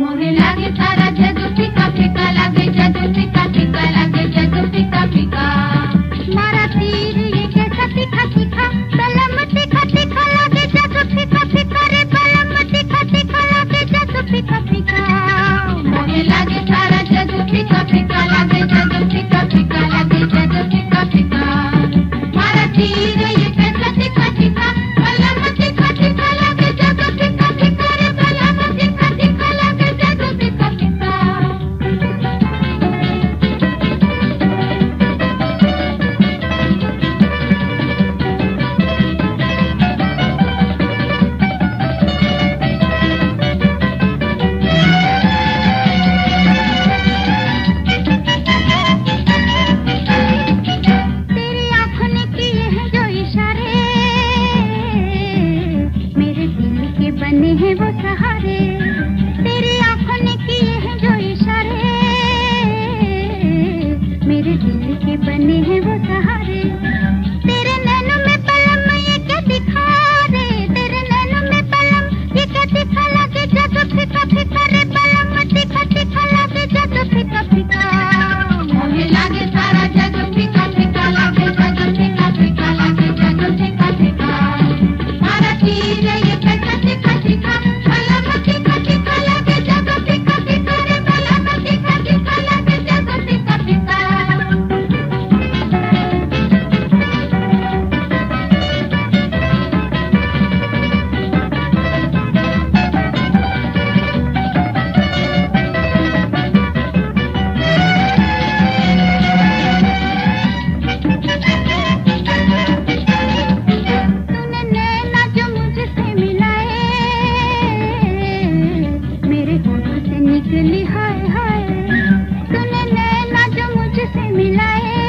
मोहे लागे सारा जग फीका फीका लागे जग फीका फीका लागे हरे मछली हाय हाय। तूने नैना जो मुझसे मिला है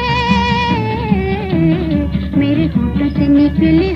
मेरे होठों से निकली